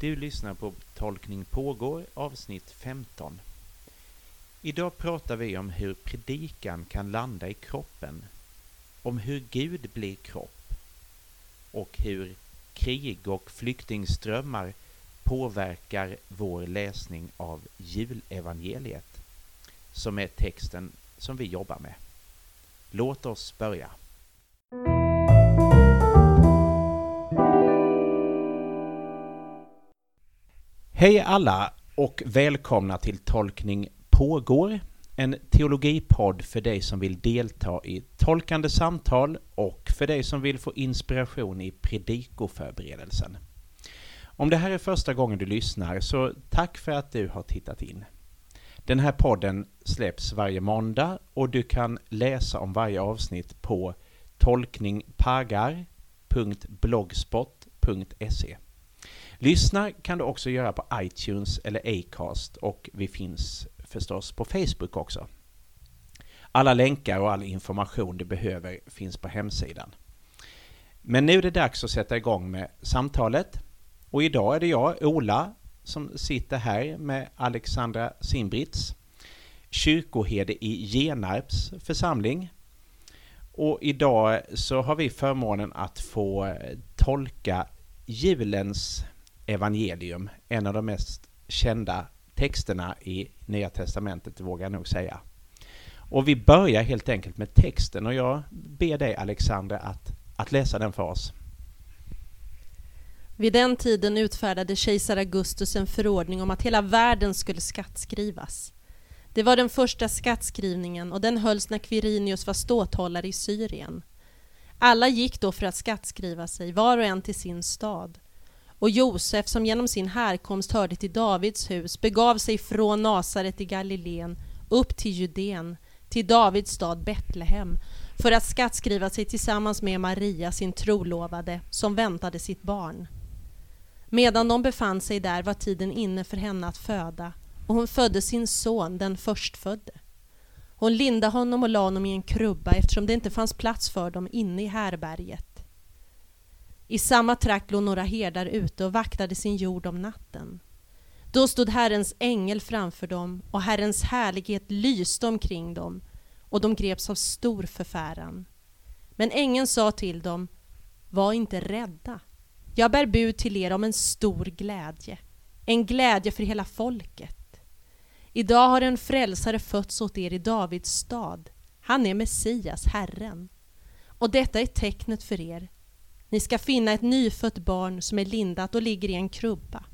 Du lyssnar på Tolkning pågår avsnitt 15. Idag pratar vi om hur predikan kan landa i kroppen, om hur Gud blir kropp och hur krig och flyktingströmmar påverkar vår läsning av julevangeliet, som är texten som vi jobbar med. Låt oss börja. Hej alla och välkomna till Tolkning pågår, en teologipodd för dig som vill delta i tolkande samtal och för dig som vill få inspiration i predikoförberedelsen. Om det här är första gången du lyssnar så tack för att du har tittat in. Den här podden släpps varje måndag och du kan läsa om varje avsnitt på tolkningpagar.blogspot.se Lyssna kan du också göra på iTunes eller Acast och vi finns förstås på Facebook också. Alla länkar och all information du behöver finns på hemsidan. Men nu är det dags att sätta igång med samtalet. Och idag är det jag, Ola, som sitter här med Alexandra Simbrits, kyrkoherde i Genarps församling. Och idag så har vi förmånen att få tolka julens evangelium, en av de mest kända texterna i Nya Testamentet, vågar jag nog säga. Och vi börjar helt enkelt med texten och jag ber dig Alexander att, att läsa den för oss. Vid den tiden utfärdade kejsar Augustus en förordning om att hela världen skulle skattskrivas. Det var den första skattskrivningen och den hölls när Quirinius var ståthållare i Syrien. Alla gick då för att skattskriva sig, var och en till sin stad. Och Josef, som genom sin härkomst hörde till Davids hus, begav sig från Nasaret i Galileen upp till Judeen, till Davids stad Betlehem, för att skattskriva sig tillsammans med Maria, sin trolovade, som väntade sitt barn. Medan de befann sig där var tiden inne för henne att föda, och hon födde sin son, den förstfödde. Hon lindade honom och lade honom i en krubba eftersom det inte fanns plats för dem inne i härberget. I samma trakt låg några herdar ute och vaktade sin jord om natten. Då stod Herrens ängel framför dem och Herrens härlighet lyste omkring dem och de greps av stor förfäran. Men ängeln sa till dem, var inte rädda. Jag bär bud till er om en stor glädje, en glädje för hela folket. Idag har en frälsare fötts åt er i Davids stad. Han är Messias, Herren. Och detta är tecknet för er. Ni ska finna ett nyfött barn som är lindat och ligger i en krubba.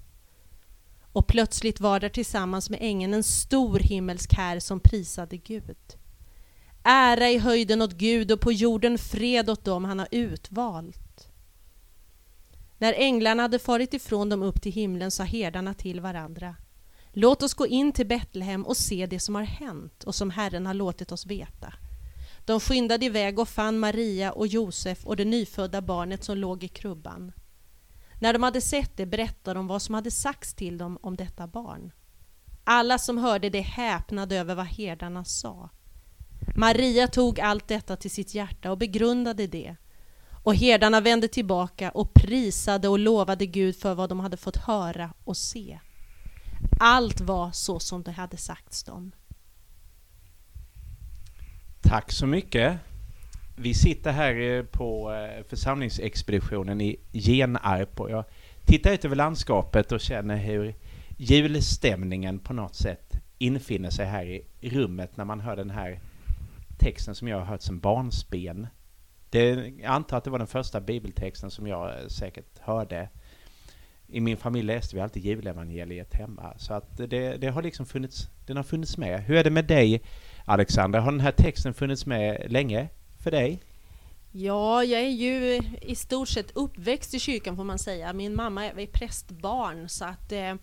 Och plötsligt var där tillsammans med ängeln en stor himmelsk här som prisade Gud. Ära i höjden åt Gud och på jorden fred åt dem han har utvalt. När änglarna hade farit ifrån dem upp till himlen sa herdarna till varandra. Låt oss gå in till Betlehem och se det som har hänt och som Herren har låtit oss veta. De skyndade iväg och fann Maria och Josef och det nyfödda barnet som låg i krubban. När de hade sett det berättade de vad som hade sagts till dem om detta barn. Alla som hörde det häpnade över vad herdarna sa. Maria tog allt detta till sitt hjärta och begrundade det. Och herdarna vände tillbaka och prisade och lovade Gud för vad de hade fått höra och se. Allt var så som det hade sagts dem. Tack så mycket. Vi sitter här eh, på eh, församlingsexpeditionen i Genarp och jag tittar ut över landskapet och känner hur julstämningen på något sätt infinner sig här i rummet när man hör den här texten som jag har hört som barnsben. Det, jag antar att det var den första bibeltexten som jag eh, säkert hörde. I min familj läste vi alltid julevangeliet hemma. Så att det, det har liksom funnits, den har funnits med. Hur är det med dig Alexandra, har den här texten funnits med länge för dig? Ja, jag är ju i stort sett uppväxt i kyrkan får man säga. Min mamma är prästbarn så att eh,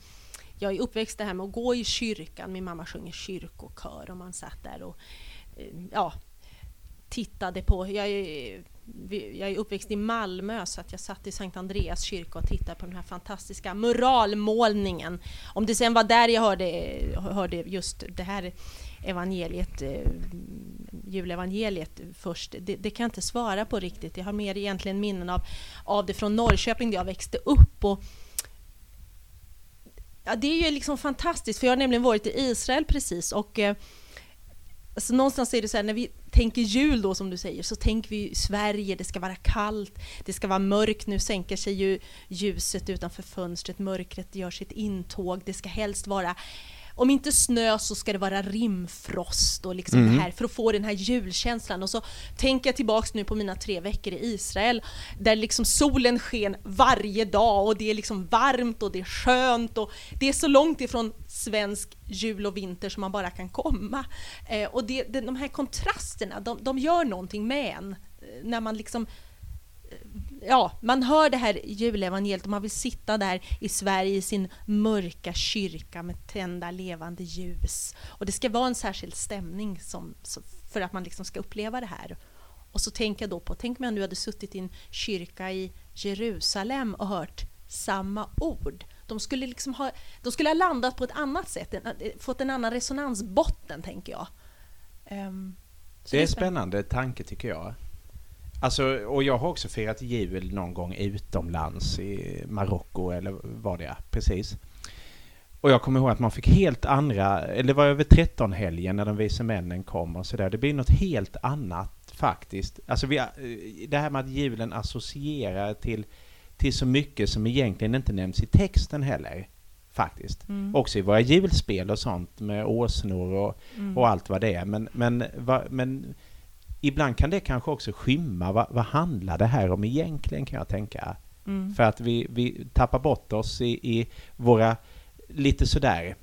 jag är uppväxt det här med att gå i kyrkan. Min mamma sjunger kyrkokör och man satt där och eh, ja, tittade på. Jag är, jag är uppväxt i Malmö så att jag satt i Sankt Andreas kyrka och tittade på den här fantastiska muralmålningen. Om det sen var där jag hörde, hörde just det här evangeliet, eh, julevangeliet först, det, det, kan jag inte svara på riktigt. Jag har mer egentligen minnen av, av det från Norrköping där jag växte upp. Och Ja, det är ju liksom fantastiskt, för jag har nämligen varit i Israel precis och eh, alltså någonstans är det så här, när vi tänker jul då som du säger, så tänker vi Sverige, det ska vara kallt, det ska vara mörkt, nu sänker sig ju ljuset utanför fönstret, mörkret gör sitt intåg, det ska helst vara om inte snö så ska det vara rimfrost och liksom mm. det här för att få den här julkänslan. Och så tänker jag tillbaks nu på mina tre veckor i Israel där liksom solen sken varje dag och det är liksom varmt och det är skönt och det är så långt ifrån svensk jul och vinter som man bara kan komma. Eh, och det, de här kontrasterna, de, de gör någonting med en eh, när man liksom ja, man hör det här julevangeliet och man vill sitta där i Sverige i sin mörka kyrka med tända levande ljus. Och det ska vara en särskild stämning som, för att man liksom ska uppleva det här. Och så tänker jag då på, tänk om jag nu hade suttit i en kyrka i Jerusalem och hört samma ord. De skulle, liksom ha, de skulle ha landat på ett annat sätt, fått en annan resonansbotten tänker jag. Um, det är en spännande tanke tycker jag. Alltså, och jag har också firat jul någon gång utomlands i Marocko eller vad det är. Precis. Och jag kommer ihåg att man fick helt andra, eller det var över 13-helgen när de vise männen kom och sådär. Det blir något helt annat faktiskt. Alltså vi, det här med att julen associerar till, till så mycket som egentligen inte nämns i texten heller. Faktiskt. Mm. Också i våra julspel och sånt med åsnor och, mm. och allt vad det är. Men, men, va, men ibland kan det kanske också skymma vad, vad handlar det här om egentligen kan jag tänka. Mm. För att vi, vi tappar bort oss i, i våra lite sådär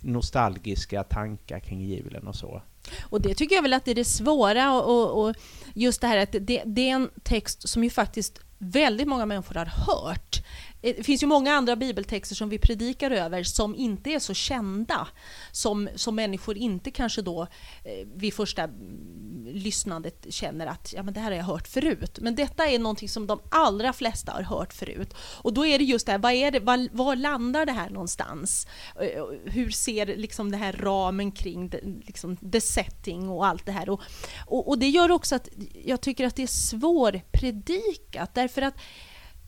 nostalgiska tankar kring julen och så. Och det tycker jag väl att det är det svåra och, och, och just det här att det, det, är en text som ju faktiskt väldigt många människor har hört. Eh, det finns ju många andra bibeltexter som vi predikar över som inte är så kända. Som, som människor inte kanske då eh, vid första mm, lyssnandet känner att ja, men det här har jag hört förut. Men detta är någonting som de allra flesta har hört förut. Och då är det just det här, vad är det, var, var landar det här någonstans? Eh, eh, hur ser liksom det här ramen kring the, liksom the setting och allt det här? Och, och, och det gör också att jag tycker att det är svårpredikat därför att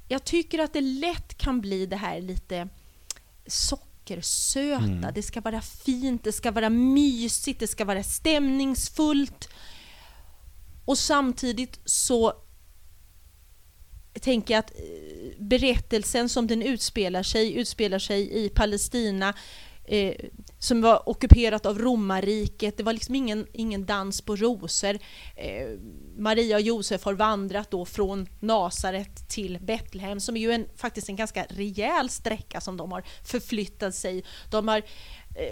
jag tycker att det lätt kan bli det här lite sockersöta. Mm. Det ska vara fint, det ska vara mysigt, det ska vara stämningsfullt. Och samtidigt så tänker jag att eh, berättelsen som den utspelar sig, utspelar sig i Palestina eh, som var ockuperat av romarriket. Det var liksom ingen, ingen dans på rosor. Eh, Maria och Josef har vandrat då från Nasaret till Betlehem som är ju en, faktiskt en ganska rejäl sträcka som de har förflyttat sig. De har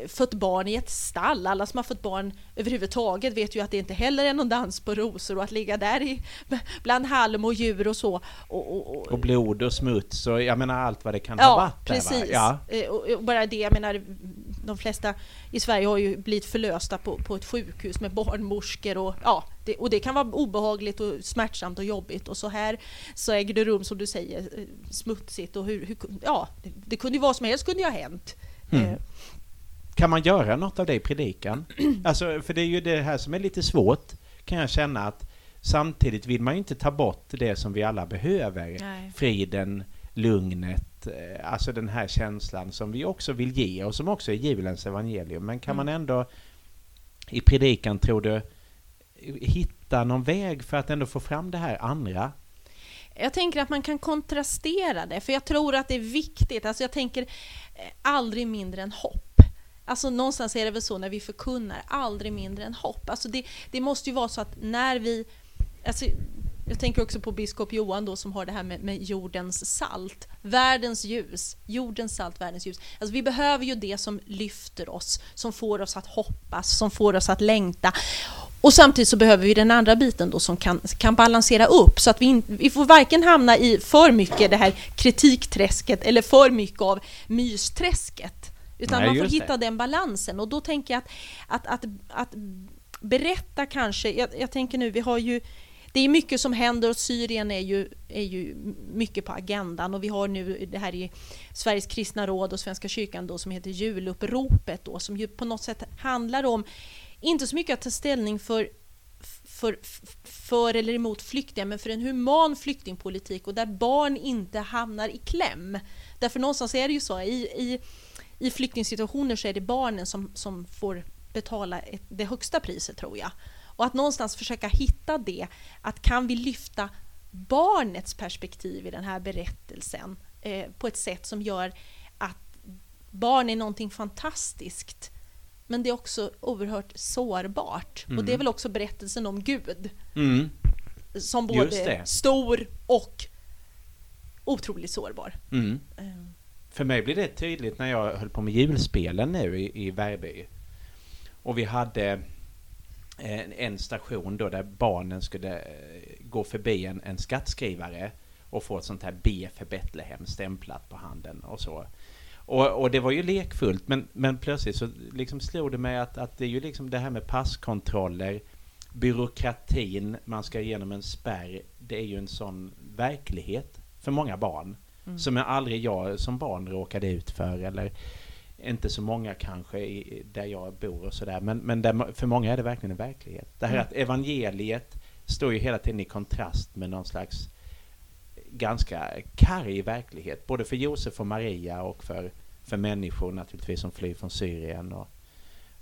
fött barn i ett stall. Alla som har fått barn överhuvudtaget vet ju att det inte heller är någon dans på rosor och att ligga där i, bland halm och djur och så. Och, och, och, och blod och smuts och jag menar allt vad det kan ja, ha varit. Precis. Där, ja. Eh, och bara det, jag menar de flesta i Sverige har ju blivit förlösta på, på ett sjukhus med barnmorskor och ja, det, och det kan vara obehagligt och smärtsamt och jobbigt och så här så äger det rum som du säger eh, smutsigt och hur, hur ja, det, det, kunde ju vad som helst kunde ju ha hänt. Mm. Kan man göra något av det i predikan? Alltså, för det är ju det här som är lite svårt kan jag känna att samtidigt vill man ju inte ta bort det som vi alla behöver. Nej. Friden, lugnet, eh, alltså den här känslan som vi också vill ge och som också är julens evangelium. Men kan mm. man ändå i predikan, tror du, hitta någon väg för att ändå få fram det här andra? Jag tänker att man kan kontrastera det, för jag tror att det är viktigt. Alltså jag tänker eh, aldrig mindre än hopp. Alltså någonstans är det väl så när vi förkunnar, aldrig mindre än hopp. Alltså det, det måste ju vara så att när vi... Alltså jag tänker också på biskop Johan då som har det här med, med, jordens salt. Världens ljus, jordens salt, världens ljus. Alltså vi behöver ju det som lyfter oss, som får oss att hoppas, som får oss att längta. Och samtidigt så behöver vi den andra biten då som kan, kan balansera upp så att vi, in, vi får varken hamna i för mycket det här kritikträsket eller för mycket av mysträsket. Utan Nej, man får hitta det. den balansen och då tänker jag att, att, att, att berätta kanske, jag, jag tänker nu, vi har ju det är mycket som händer och Syrien är ju, är ju mycket på agendan och vi har nu det här i Sveriges kristna råd och Svenska kyrkan då som heter juluppropet då som ju på något sätt handlar om, inte så mycket att ta ställning för för, för eller emot flyktingar, men för en human flyktingpolitik och där barn inte hamnar i kläm. Därför någonstans är det ju så i, i i flyktingsituationer så är det barnen som, som får betala ett, det högsta priset tror jag. Och att någonstans försöka hitta det, att kan vi lyfta barnets perspektiv i den här berättelsen eh, på ett sätt som gör att barn är någonting fantastiskt men det är också oerhört sårbart. Mm. Och det är väl också berättelsen om Gud. Mm. Som både stor och otroligt sårbar. Mm. För mig blev det tydligt när jag höll på med julspelen nu i, i Värby. Och vi hade en, en station då där barnen skulle eh, gå förbi en, en skattskrivare och få ett sånt här B för Betlehem stämplat på handen och så. Och, och det var ju lekfullt men, men plötsligt så liksom slog det mig att, att det är ju liksom det här med passkontroller, byråkratin, man ska igenom en spärr, det är ju en sån verklighet för många barn. Mm. Som jag aldrig jag som barn råkade ut för eller inte så många kanske i, där jag bor och sådär. Men, men där, för många är det verkligen en verklighet. Det här Mm. att evangeliet står ju hela tiden i kontrast med någon slags ganska karg verklighet. Både för Josef och Maria och för, för människor naturligtvis som flyr från Syrien och,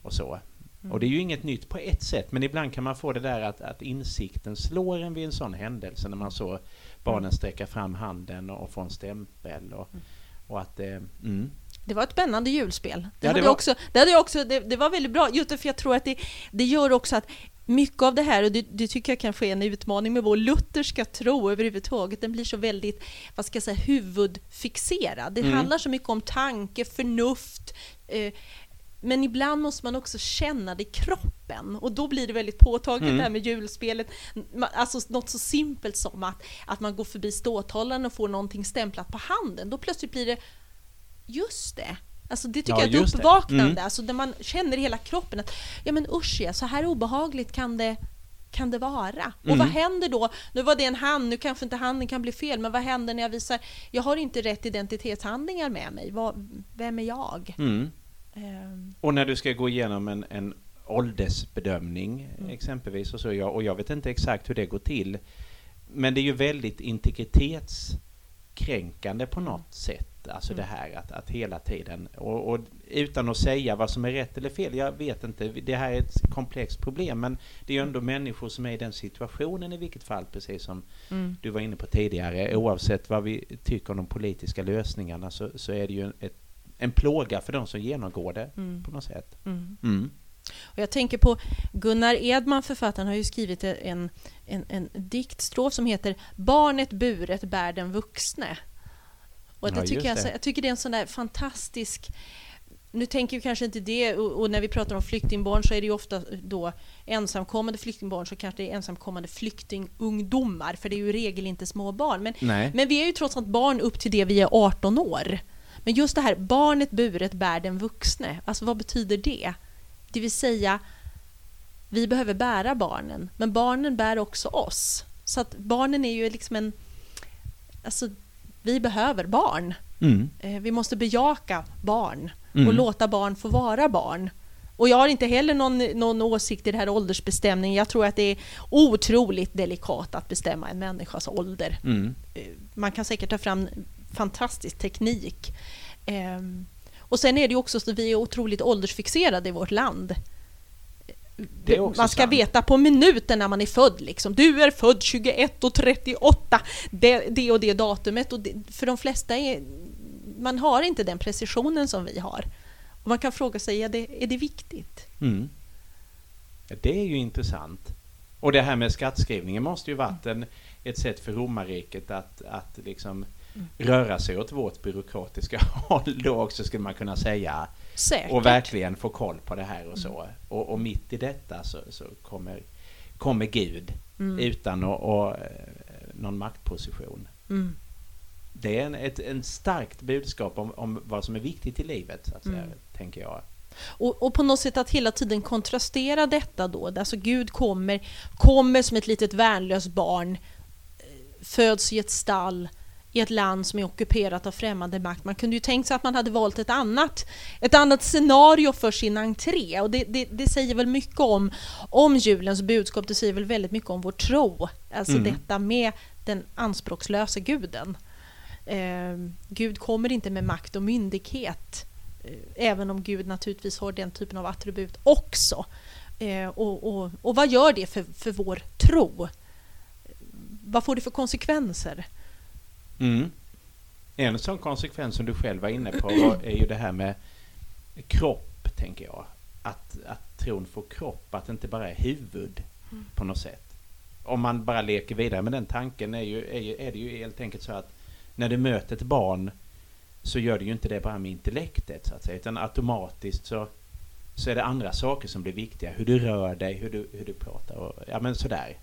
och så. Mm. Och det är ju inget nytt på ett sätt men ibland kan man få det där att, att insikten slår en vid en sån händelse när man så barnen sträcka fram handen och få en stämpel och, Mm. och att det... Mm. Det var ett spännande julspel. Det, Ja, det hade var- jag också, det, hade jag också, det, det var väldigt bra, just för jag tror att det, det gör också att mycket av det här, och det, det tycker jag kanske är en utmaning med vår lutherska tro överhuvudtaget, den blir så väldigt, vad ska jag säga, huvudfixerad. Det Mm. handlar så mycket om tanke, förnuft, eh, men ibland måste man också känna det i kroppen och då blir det väldigt påtagligt Mm. det här med julspelet. Alltså något så simpelt som att, att man går förbi ståthållaren och får någonting stämplat på handen. Då plötsligt blir det Just det. Alltså det tycker Ja, jag är ett uppvaknande, Mm. alltså där man känner i hela kroppen att ja men usch ja, så här obehagligt kan det, kan det vara. Och Mm. vad händer då? Nu var det en hand, nu kanske inte handen kan bli fel, men vad händer när jag visar, jag har inte rätt identitetshandlingar med mig, vad, vem är jag? Mm. Ehm, Och när du ska gå igenom en, en åldersbedömning Mm. exempelvis och så, jag, och jag vet inte exakt hur det går till. Men det är ju väldigt integritetskränkande på något sätt. Alltså Mm. det här att, att hela tiden, och, och utan att säga vad som är rätt eller fel, jag vet inte, det här är ett komplext problem men det är ju ändå människor som är i den situationen i vilket fall, precis som mm. du var inne på tidigare, oavsett vad vi tycker om de politiska lösningarna så, så är det ju ett, en plåga för de som genomgår det Mm. på något sätt. Mm. Mm. Och jag tänker på Gunnar Edman, författaren, har ju skrivit en, en, en diktstrof som heter Barnet buret bär den vuxne. Och Ja, det tycker just jag, det. så- jag tycker det är en sån där fantastisk nu tänker vi kanske inte det, och, och när vi pratar om flyktingbarn så är det ju ofta då ensamkommande flyktingbarn så kanske det är ensamkommande flyktingungdomar, för det är ju i regel inte små barn. Men, Nej. men vi är ju trots allt barn upp till det vi är 18 år. Men just det här, barnet buret bär den vuxne, alltså vad betyder det? Det vill säga, vi behöver bära barnen, men barnen bär också oss. Så att barnen är ju liksom en... Alltså, vi behöver barn. Mm. Eh, Vi måste bejaka barn Mm. och låta barn få vara barn. Och jag har inte heller någon, någon åsikt i det här åldersbestämningen. Jag tror att det är otroligt delikat att bestämma en människas ålder. Mm. Eh, Man kan säkert ta fram fantastisk teknik. Ehm, Och sen är det ju också så att vi är otroligt åldersfixerade i vårt land. Man ska sant. veta på minuten när man är född. Liksom. Du är född 21 och 38, det, det och det datumet. Och det, för de flesta är, man har inte den precisionen som vi har. Och man kan fråga sig, är det, är det viktigt? Mm. Det är ju intressant. Och det här med skattskrivningen måste ju varit en, ett sätt för romarriket att, att liksom. Röra sig åt vårt byråkratiska håll då också skulle man kunna säga. Säkert. Och verkligen få koll på det här och så. Och, och mitt i detta så, så kommer, kommer Gud Mm. utan att, och, eh, någon maktposition. Mm. Det är en, ett en starkt budskap om, om vad som är viktigt i livet, så att säga, Mm. tänker jag. Och, och på något sätt att hela tiden kontrastera detta då. Alltså Gud kommer, kommer som ett litet värnlöst barn, eh, föds i ett stall i ett land som är ockuperat av främmande makt. Man kunde ju tänkt sig att man hade valt ett annat, ett annat scenario för sin entré. Och det, det, det säger väl mycket om, om julens budskap, det säger väl väldigt mycket om vår tro. Alltså Mm. detta med den anspråkslösa guden. Eh, Gud kommer inte med makt och myndighet Eh, även om Gud naturligtvis har den typen av attribut också. Eh, och, och, och vad gör det för, för vår tro? Vad får det för konsekvenser? Mm. En sån konsekvens som du själv var inne på är ju det här med kropp, tänker jag. Att, att tron får kropp, att det inte bara är huvud mm. på något sätt. Om man bara leker vidare med den tanken är, ju, är, är det ju helt enkelt så att när du möter ett barn så gör du ju inte det bara med intellektet så att säga, utan automatiskt så, så är det andra saker som blir viktiga. Hur du rör dig, hur du, hur du pratar och ja men sådär.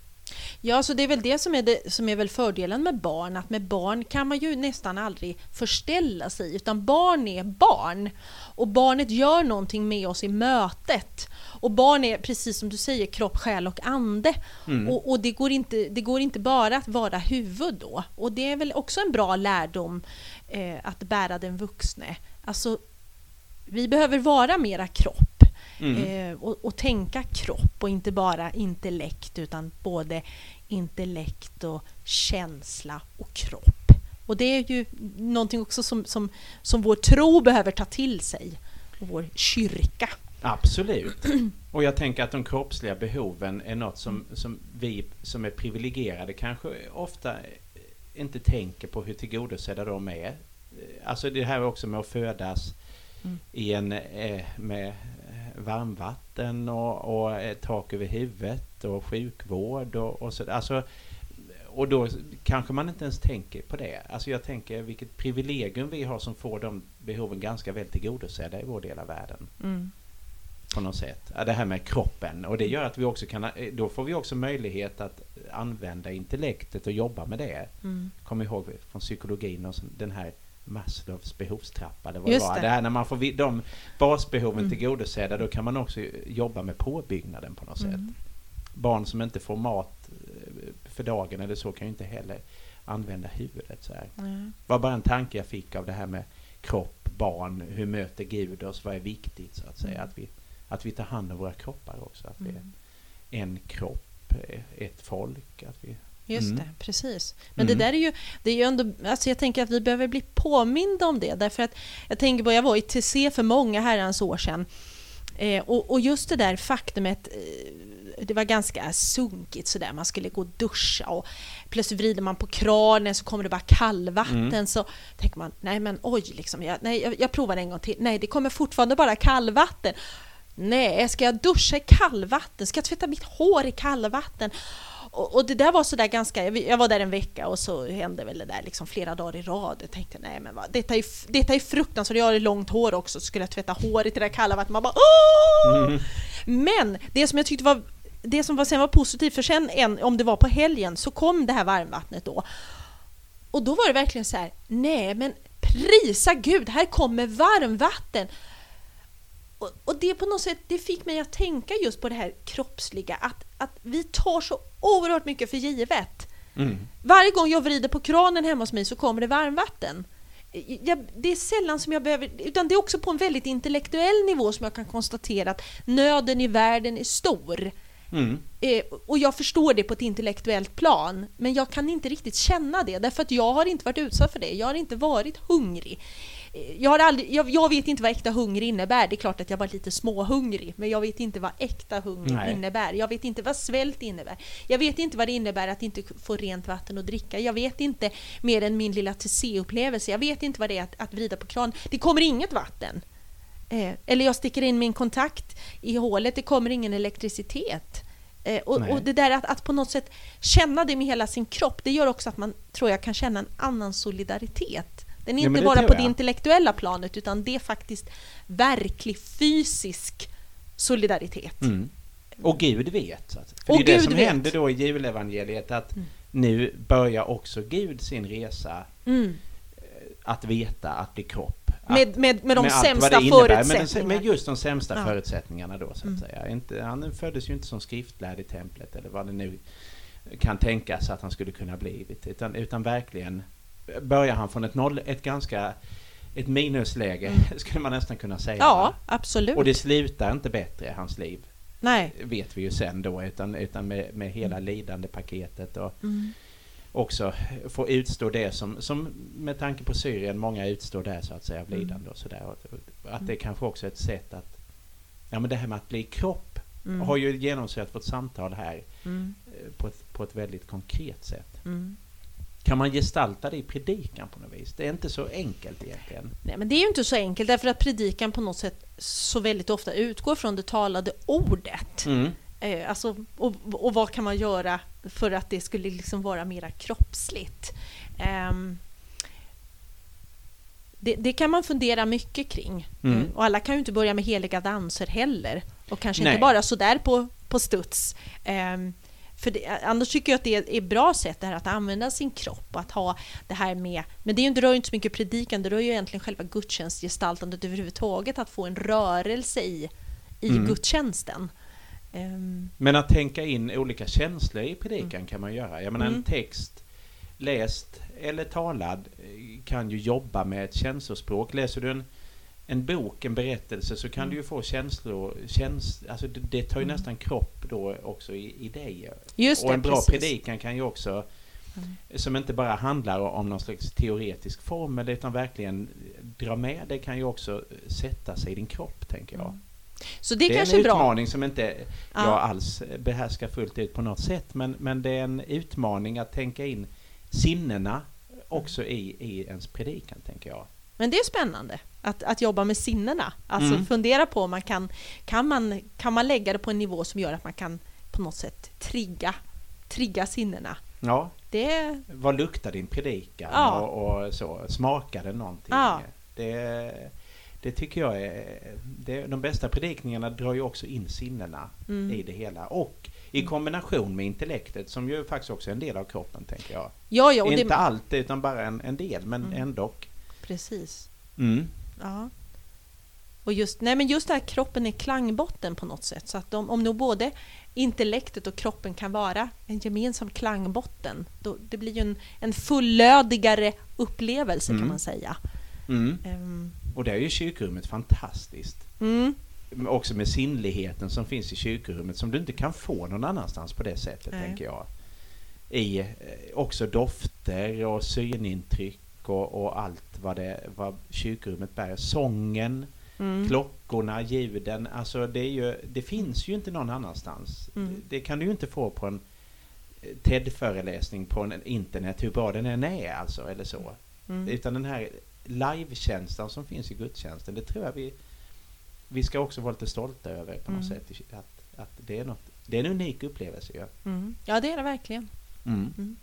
Ja, så det är väl det som är, det som är väl fördelen med barn, att med barn kan man ju nästan aldrig förställa sig, utan barn är barn. Och barnet gör någonting med oss i mötet. Och barn är, precis som du säger, kropp, själ och ande. Mm. Och, och, det, går inte, det går inte bara att vara huvud då. Och det är väl också en bra lärdom eh, att bära den vuxne. Alltså, vi behöver vara mera kropp. Mm. Eh, och, och, tänka kropp och inte bara intellekt utan både intellekt och känsla och kropp. Och det är ju någonting också som, som, som vår tro behöver ta till sig, och vår kyrka. Absolut. Och jag tänker att de kroppsliga behoven är något som, som vi som är privilegierade kanske ofta inte tänker på hur tillgodosedda de är. Alltså det här också med att födas mm. i en, eh, med varmvatten och, och tak över huvudet och sjukvård och, och så. Alltså, och då kanske man inte ens tänker på det. Alltså jag tänker vilket privilegium vi har som får de behoven ganska väl tillgodosedda i vår del av världen. Mm. På något sätt. Det här med kroppen. Och det gör att vi också kan, då får vi också möjlighet att använda intellektet och jobba med det. Mm. Kom ihåg från psykologin och den här Maslows behovstrappa. Det var Just det. det här när man får de basbehoven mm. tillgodosedda då kan man också jobba med påbyggnaden på något mm. sätt. Barn som inte får mat eh, för dagen eller så kan ju inte heller använda huvudet så här. Mm. Det var bara en tanke jag fick av det här med kropp, barn, hur möter Gud oss, vad är viktigt så att säga. Mm. Att, vi, att vi tar hand om våra kroppar också. Att vi är mm. en kropp, ett folk. Att vi Just mm. det, precis. Men mm. det där är ju, det är ju ändå, alltså jag tänker att vi behöver bli påminda om det, därför att jag tänker på, jag var i TC för många herrans år sedan, eh, och, och, just det där faktumet, eh, det var ganska sunkigt sådär, man skulle gå och duscha och plötsligt vrider man på kranen så kommer det bara kallvatten, mm. så tänker man, nej men oj, liksom, jag, nej, jag, jag provar en gång till, nej det kommer fortfarande bara kallvatten. Nej, ska jag duscha i kallvatten? Ska jag tvätta mitt hår i kallvatten? Och, och, det där var sådär ganska, jag var där en vecka och så hände väl det där liksom flera dagar i rad. Jag tänkte nej men vad, detta är, detta är fruktansvärt, jag har långt hår också, så skulle jag tvätta håret i det kalla vattnet, man bara mm. Men det som jag tyckte var, det som var, sen var positivt, för sen en, om det var på helgen så kom det här varmvattnet då. Och då var det verkligen så här, nej men prisa Gud, här kommer varmvatten! Och, och, det på något sätt, det fick mig att tänka just på det här kroppsliga, att, att vi tar så oerhört mycket för givet. Mm. Varje gång jag vrider på kranen hemma hos mig så kommer det varmvatten. Jag, det är sällan som jag behöver, utan det är också på en väldigt intellektuell nivå som jag kan konstatera att nöden i världen är stor. Mm. Eh, och jag förstår det på ett intellektuellt plan, men jag kan inte riktigt känna det, därför att jag har inte varit utsatt för det. Jag har inte varit hungrig jag, har aldrig, jag, jag, vet inte vad äkta hunger innebär. Det är klart att jag var lite småhungrig, men jag vet inte vad äkta hunger Nej. innebär. Jag vet inte vad svält innebär. Jag vet inte vad det innebär att inte få rent vatten att dricka. Jag vet inte mer än min lilla TC-upplevelse. Jag vet inte vad det är att, att vrida på kran. Det kommer inget vatten. Eh, eller jag sticker in min kontakt i hålet, det kommer ingen elektricitet. Eh, och, och, det där att, att på något sätt känna det med hela sin kropp, det gör också att man, tror jag, kan känna en annan solidaritet den är ja, inte bara på det intellektuella planet utan det är faktiskt verklig fysisk solidaritet. Mm. Och Gud vet. För och det är Gud det som vet. händer då i julevangeliet att mm. nu börjar också Gud sin resa mm. Eh, att veta, att bli kropp. Att, med, med, med de med sämsta förutsättningarna. Med, med, just de sämsta ja. förutsättningarna då så att mm. säga. Inte, han föddes ju inte som skriftlärd i templet eller vad det nu kan tänkas att han skulle kunna blivit. Utan, utan verkligen börjar han från ett, noll, ett ganska ett minusläge, mm. skulle man nästan kunna säga. Ja, absolut. Och det slutar inte bättre, hans liv. Nej. Vet vi ju sen då, utan, utan med, med hela mm. lidande paketet och, mm. också få utstå det som, som med tanke på Syrien, många utstår där så att säga av Mm. lidande och sådär. Att det kanske också är ett sätt att, ja men det här med att bli kropp Mm. har ju genomsyrat vårt samtal här Mm. eh, på ett, på ett väldigt konkret sätt. Kan man gestalta det i predikan på något vis? Det är inte så enkelt egentligen. Nej, men det är ju inte så enkelt därför att predikan på något sätt så väldigt ofta utgår från det talade ordet. Mm. Eh, alltså, och, och vad kan man göra för att det skulle liksom vara mera kroppsligt? Ehm, det, det kan man fundera mycket kring. Mm. Eh, Och alla kan ju inte börja med heliga danser heller. Och kanske Nej. inte bara sådär på, på studs. Ehm, för det, annars tycker jag att det är ett bra sätt det här att använda sin kropp och att ha det här med, men det rör ju inte så mycket predikan, det rör ju egentligen själva gudstjänstgestaltandet överhuvudtaget, att få en rörelse i, i Mm. gudstjänsten. Ehm, Men att tänka in olika känslor i predikan kan man göra. Jag menar en Mm. text läst eller talad eh, kan ju jobba med ett känslospråk. Läser du en, en bok, en berättelse så kan Mm. du ju få känslor, käns, alltså det, det tar ju Mm. nästan kropp då också i, i dig. Just och det, en bra precis. predikan kan ju också, Mm. som inte bara handlar om någon slags teoretisk formel utan verkligen dra med det kan ju också sätta sig i din kropp, tänker jag. Mm. Så det, Det, är kanske en är bra. utmaning som inte Ja. jag alls behärskar fullt ut på något sätt. Men, men det är en utmaning att tänka in sinnena också i, i ens predikan, tänker jag. Men det är spännande att, att jobba med sinnena. Alltså Mm. fundera på om man kan, kan man, kan man lägga det på en nivå som gör att man kan på något sätt trigga, trigga sinnena. Ja, Det, vad luktar din predikan Ja. och, och så? Smakar det någonting? Ja. Det, det tycker jag är... Det, de bästa predikningarna drar ju också in sinnena mm. i det hela. Och i kombination med intellektet som ju faktiskt också är en del av kroppen, tänker jag. Ja, ja, Inte det, allt, utan bara en, en del, men Mm. ändå. precis. Mm. Ja. Och just, nej men just det här kroppen är klangbotten på något sätt. Så att de, om nog både intellektet och kroppen kan vara en gemensam klangbotten, då, det blir ju en, en fullödigare upplevelse Mm. kan man säga. Mm. Ehm, Och det är ju kyrkorummet fantastiskt. mm, Också med sinnligheten som finns i kyrkorummet som du inte kan få någon annanstans på det sättet, Nej. tänker jag. I eh, också dofter och synintryck och, och allt vad, det, vad kyrkorummet bär. Sången, mm. klockorna, ljuden. Alltså det, är ju, det finns ju inte någon annanstans. Mm. Det kan du ju inte få på en eh, TED-föreläsning på en internet, hur bra den än är alltså, eller så. Mm. Utan den här live-känslan som finns i gudstjänsten, det tror jag vi, vi ska också vara lite stolta över på något Mm. sätt. Att, att det, är något, det är en unik upplevelse ju. Mm. Ja, det är det verkligen. Mm.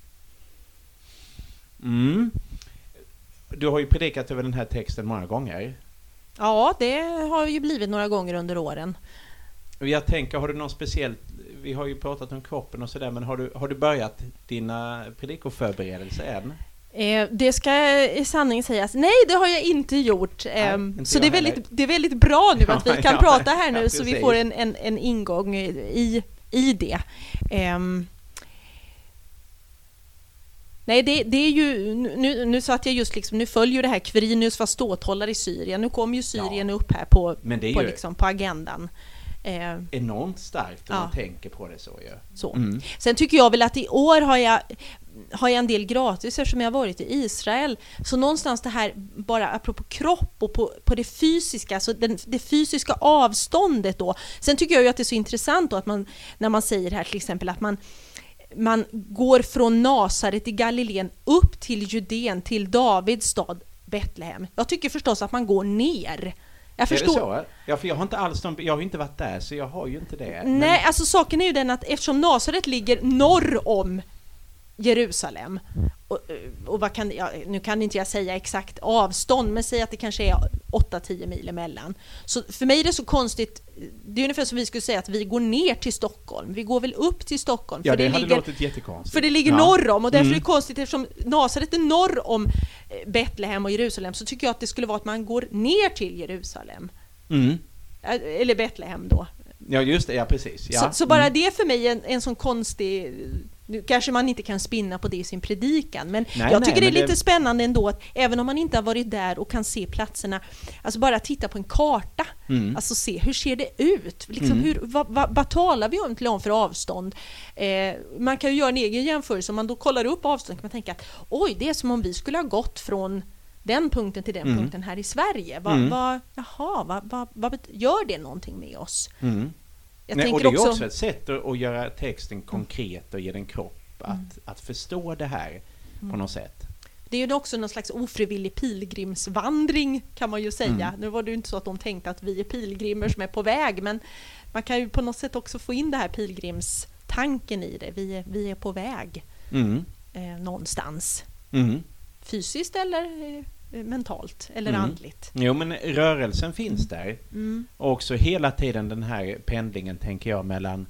Mm. Du har ju predikat över den här texten många gånger. Ja, det har ju blivit några gånger under åren. Jag tänker, har du någon speciell... Vi har ju pratat om kroppen och sådär, men har du, har du börjat dina predikoförberedelser än? Eh, det ska i sanning sägas, nej det har jag inte gjort. Eh, inte så det är, heller. väldigt, det är väldigt bra nu att vi kan ja, prata här nu ja, så vi får en, en, en ingång i, i det. Ehm, Nej, det, det är ju, nu, nu satt jag just liksom, nu följer det här Quirinius var ståthållare i Syrien, nu kom ju Syrien upp här på, Men det är på, liksom, på agendan. Eh, enormt starkt om Ja. man tänker på det så ju. så. Mm. Sen tycker jag väl att i år har jag, har jag en del gratis eftersom jag har varit i Israel. Så någonstans det här, bara apropå kropp och på, på det fysiska, alltså den, det fysiska avståndet då. Sen tycker jag ju att det är så intressant då att man, när man säger här till exempel att man man går från Nasaret i Galileen upp till Judeen, till Davids stad Betlehem. Jag tycker förstås att man går ner. Jag Är förstår, det så? Ja, för jag har inte alls de, jag har ju inte varit där så jag har ju inte det. Nej, alltså saken är ju den att eftersom Nasaret ligger norr om Jerusalem och, vad kan, ja, nu kan inte jag säga exakt avstånd, men säg att det kanske är 8-10 mil emellan. Så för mig är det så konstigt, det är ungefär som vi skulle säga att vi går ner till Stockholm, vi går väl upp till Stockholm. Ja, för det, det, hade ligger, låtit jättekonstigt. för det ligger ja. norr om och därför Mm. är det konstigt eftersom Nasaret är norr om eh, Betlehem och Jerusalem så tycker jag att det skulle vara att man går ner till Jerusalem. Mm. Eh, Eller Betlehem då. Ja, just det. Ja, precis. Ja. Så, så bara Mm. det är för mig en, en sån konstig... Nu kanske man inte kan spinna på det i sin predikan, men Nej, jag nej, tycker det är lite det- spännande ändå att även om man inte har varit där och kan se platserna, alltså bara titta på en karta Mm. Alltså se, hur ser det ut? Liksom, Mm. hur, vad, vad, vad talar vi till om för avstånd? Eh, man kan ju göra en egen jämförelse, om man då kollar upp avstånd kan man tänka att oj, det är som om vi skulle ha gått från den punkten till den Mm. punkten här i Sverige. Va, Mm. va, jaha, va, bet- gör det någonting med oss? Mm. Jag Nej, och det är också, också ett sätt att, att göra texten konkret och ge den kropp. Att, Mm. att förstå det här på något sätt. det är ju också någon slags ofrivillig pilgrimsvandring kan man ju säga. Mm. Nu var det ju inte så att de tänkte att vi är pilgrimer som är på väg, men man kan ju på något sätt också få in det här pilgrimstanken i det. Vi är, vi är på väg Mm. eh, någonstans. Mm. Fysiskt eller eh, mentalt eller Mm. andligt. Jo, men rörelsen finns där. Mm. Och också hela tiden den här pendlingen, tänker jag, mellan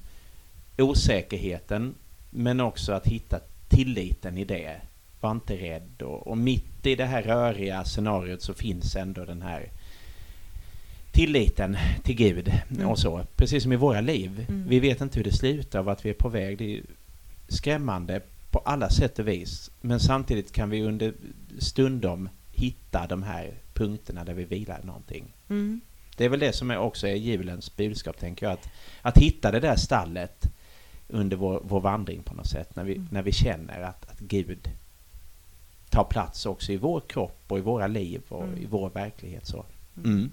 osäkerheten men också att hitta tilliten i det. Var inte rädd. Och, och mitt i det här röriga scenariot så finns ändå den här tilliten till Gud Mm. och så. Precis som i våra liv. Mm. Vi vet inte hur det slutar, vart vi är på väg. Det är skrämmande på alla sätt och vis. Men samtidigt kan vi under stundom hitta de här punkterna där vi vilar någonting. Mm. Det är väl det som är också är julens budskap, tänker jag. Att, att hitta det där stallet under vår, vår vandring på något sätt. När vi, Mm. när vi känner att, att Gud tar plats också i vår kropp och i våra liv och Mm. i vår verklighet. Så. Mm. Mm.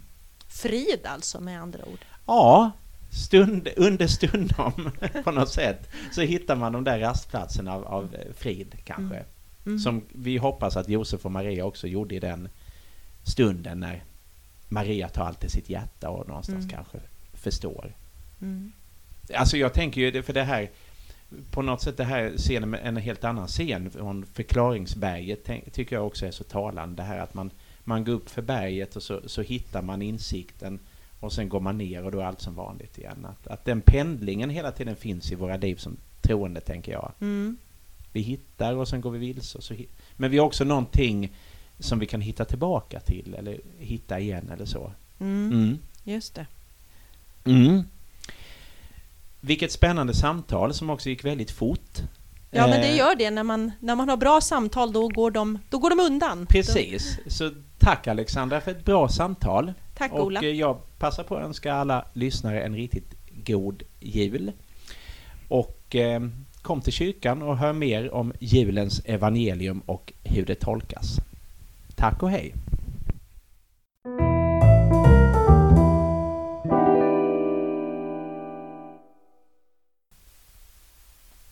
Frid alltså med andra ord. Ja, stund, under stundom på något sätt så hittar man de där rastplatserna av, av frid kanske. Mm. Som vi hoppas att Josef och Maria också gjorde i den stunden när Maria tar allt till sitt hjärta och någonstans Mm. kanske förstår. Mm. Alltså jag tänker ju för det här på något sätt det här scenen med en helt annan scen från förklaringsberget tänk, tycker jag också är så talande. Det här att man, man går upp för berget och så, så hittar man insikten och sen går man ner och då är allt som vanligt igen. Att, att den pendlingen hela tiden finns i våra liv som troende tänker jag. Mm. Vi hittar och sen går vi vilse. Och så Men vi har också någonting som vi kan hitta tillbaka till eller hitta igen eller så. Mm. Mm. Just det. Mm. Vilket spännande samtal som också gick väldigt fort. Ja, men det Eh, gör det. När man, när man har bra samtal, då går de, då går de undan. Precis. Så tack Alexandra för ett bra samtal. Tack Och Ola. eh, jag passar på att önska alla lyssnare en riktigt god jul. Och eh, kom till kyrkan och hör mer om julens evangelium och hur det tolkas. Tack och hej!